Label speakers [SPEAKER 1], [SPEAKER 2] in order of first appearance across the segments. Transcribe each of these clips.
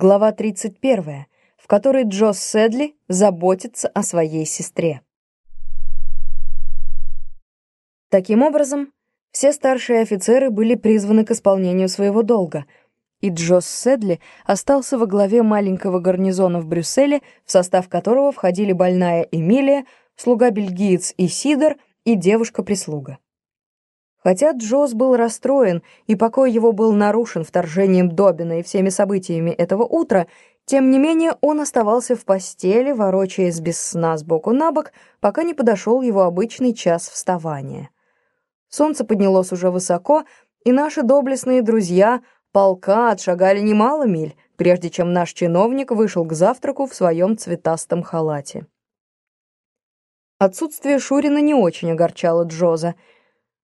[SPEAKER 1] глава 31, в которой Джосс Сэдли заботится о своей сестре. Таким образом, все старшие офицеры были призваны к исполнению своего долга, и Джосс Сэдли остался во главе маленького гарнизона в Брюсселе, в состав которого входили больная Эмилия, слуга-бельгиец Исидор и девушка-прислуга. Хотя Джосс был расстроен, и покой его был нарушен вторжением Добина и всеми событиями этого утра, тем не менее он оставался в постели, ворочаясь без сна сбоку на бок, пока не подошел его обычный час вставания. Солнце поднялось уже высоко, и наши доблестные друзья полка отшагали немало миль, прежде чем наш чиновник вышел к завтраку в своем цветастом халате. Отсутствие Шурина не очень огорчало Джоза.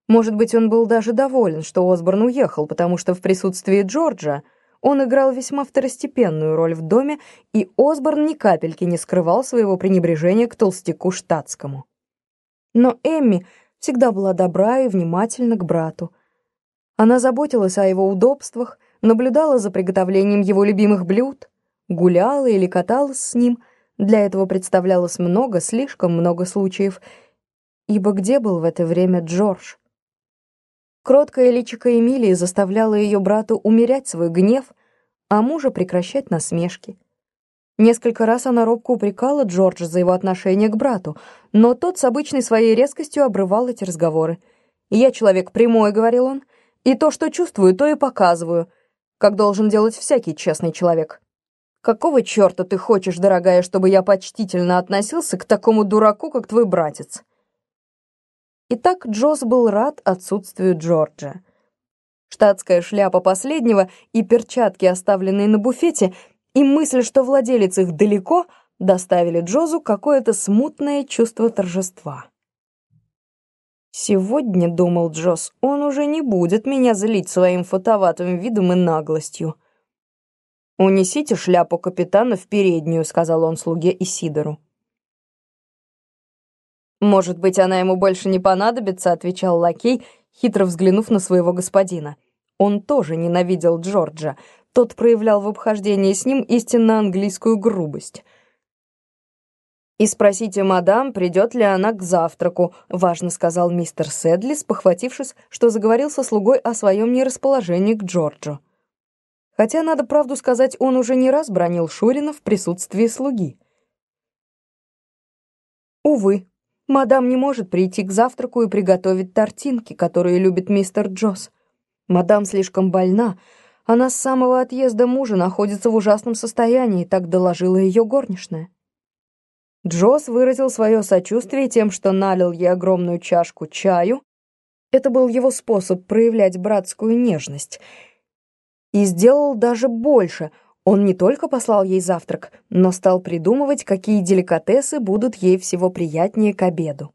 [SPEAKER 1] Может быть, он был даже доволен, что Осборн уехал, потому что в присутствии Джорджа он играл весьма второстепенную роль в доме, и Осборн ни капельки не скрывал своего пренебрежения к толстяку штатскому. Но Эмми всегда была добра и внимательна к брату. Она заботилась о его удобствах, наблюдала за приготовлением его любимых блюд, гуляла или каталась с ним. Для этого представлялось много, слишком много случаев. Ибо где был в это время Джордж? Кроткая личико Эмилии заставляла ее брату умерять свой гнев, а мужа прекращать насмешки. Несколько раз она робко упрекала Джорджа за его отношение к брату, но тот с обычной своей резкостью обрывал эти разговоры. «Я человек прямой», — говорил он, — «и то, что чувствую, то и показываю, как должен делать всякий честный человек». «Какого черта ты хочешь, дорогая, чтобы я почтительно относился к такому дураку, как твой братец?» Итак, Джосс был рад отсутствию Джорджа. Штатская шляпа последнего и перчатки, оставленные на буфете, и мысль, что владелец их далеко, доставили Джозу какое-то смутное чувство торжества. «Сегодня, — думал Джоз, — он уже не будет меня злить своим фотоватым видом и наглостью». «Унесите шляпу капитана в переднюю», — сказал он слуге Исидору. «Может быть, она ему больше не понадобится», — отвечал лакей, хитро взглянув на своего господина. Он тоже ненавидел Джорджа, тот проявлял в обхождении с ним истинно английскую грубость. «И спросите мадам, придет ли она к завтраку», — важно сказал мистер Сэдли, спохватившись, что заговорил со слугой о своем нерасположении к Джорджу. Хотя, надо правду сказать, он уже не раз бронил Шурина в присутствии слуги. Увы, мадам не может прийти к завтраку и приготовить тортинки, которые любит мистер Джосс. Мадам слишком больна, она с самого отъезда мужа находится в ужасном состоянии, так доложила ее горничная. Джосс выразил свое сочувствие тем, что налил ей огромную чашку чаю. Это был его способ проявлять братскую нежность. И сделал даже больше. Он не только послал ей завтрак, но стал придумывать, какие деликатесы будут ей всего приятнее к обеду.